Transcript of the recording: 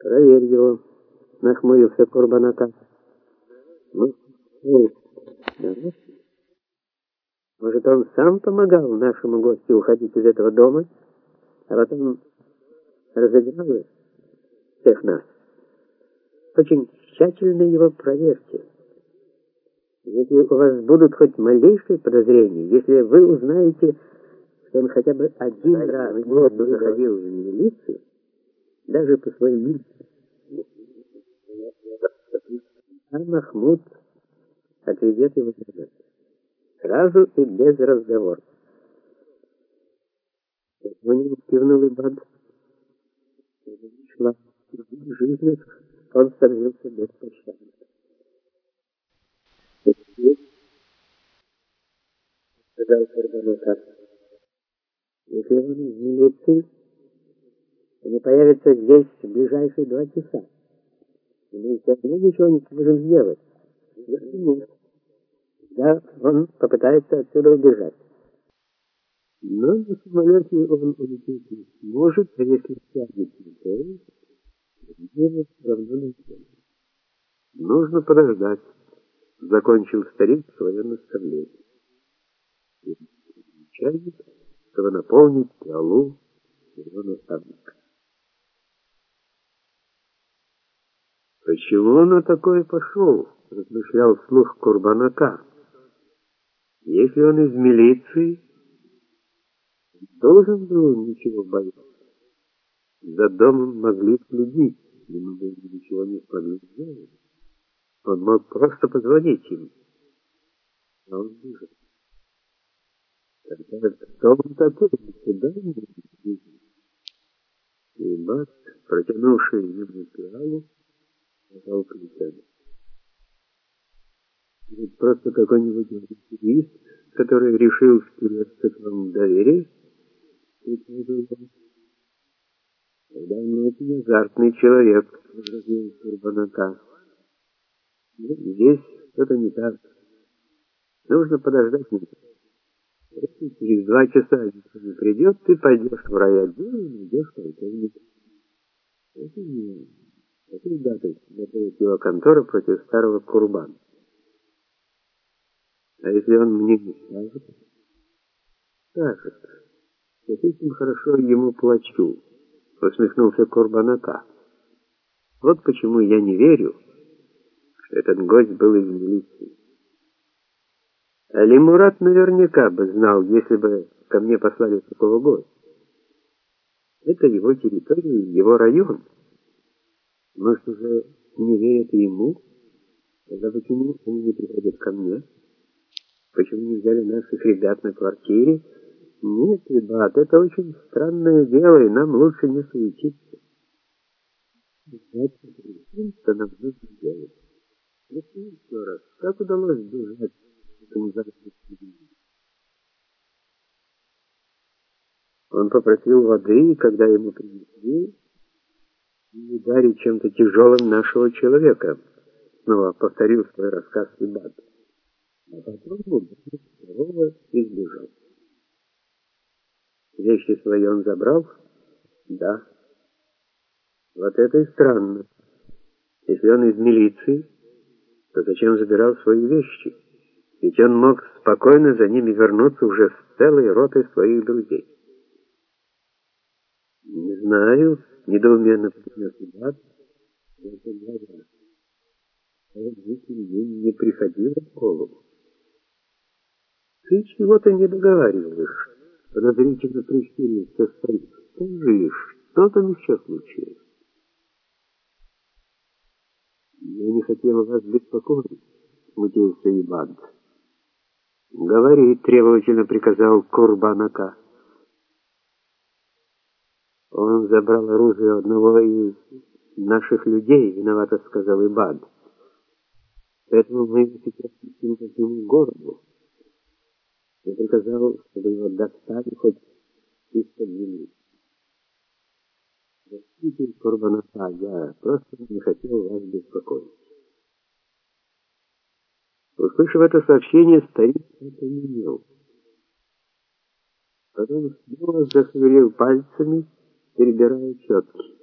Проверь его, нахмурился Курбанака. Ну, ну, может, он сам помогал нашему гостю уходить из этого дома, а потом разыграл всех нас. Очень тщательно его проверьте. Если у вас будут хоть малейшие подозрения, если вы узнаете, что он хотя бы один раз год заходил в милицию, даже по своим лицам, а Махмуд отведет его назад. Сразу и без разговора. Он кивнул и бад. Шла жизнь, он становился беспощадным. Сказал Карбонатар. Если он из милиции, они появятся здесь в ближайшие два часа. И мы ничего не сможем сделать. Да, он попытается отсюда убежать. Но на самолете он улететь не сможет, а если сядет на поезд, дело равно найдет. Нужно подождать, закончил старик свое наставление. И чайник, чтобы наполнить пиалу его наставника. Он на такое пошел? размышлял вслух Курбанака. Если он из милиции, должен был ничего бояться. За домом могли следить, ему бы ничего не смогли сделать. Он мог просто позвонить им. А он бежал. Тогда кто он такой? Он И Бат, протянувший ему пиалу, сказал плечами. Ведь просто какой-нибудь авантюрист, который решил втереться к вам доверие, Тогда он очень азартный человек, возразил Сурбанака. Здесь что-то не так. Нужно подождать. Если через два часа никто не придет, ты пойдешь в райотдел и найдешь полковника. Это не... Это дата готовит его контора против старого Курбана. А если он мне не скажет? Скажет. Я этим хорошо ему плачу, усмехнулся Курбанака. Вот почему я не верю, что этот гость был из милиции. Али Мурат наверняка бы знал, если бы ко мне послали такого гостя. Это его территория, его район. Может, уже не верят ему? Тогда почему они не приходят ко мне? Почему не взяли наших ребят на квартире? Нет, ребят, это очень странное дело, и нам лучше не суетиться. Значит, что нам нужно делать? Если еще раз, как удалось бежать этому Он попросил воды, и когда ему принесли, не ударить чем-то тяжелым нашего человека. Снова повторил свой рассказ Ибад а потом убил второго и сбежал. Вещи свои он забрал? Да. Вот это и странно. Если он из милиции, то зачем забирал свои вещи? Ведь он мог спокойно за ними вернуться уже с целой ротой своих друзей. Не знаю, недоуменно произнес Ибад. Это глаза. Это мне не приходило в голову. Ты чего-то не договариваешь. Подозрительно прищурился старик. Скажи, что там еще случилось? Я не хотел вас беспокоить, смутился Ибад. Говори, требовательно приказал Курбанака. Он забрал оружие одного из наших людей, виновато сказал Ибад. Поэтому мы сейчас идем по всему городу. Я приказал, чтобы его достали хоть из-под земли. Простите, я просто не хотел вас беспокоить. Услышав это сообщение, старик окаменел. Потом снова захвилил пальцами, перебирая четки.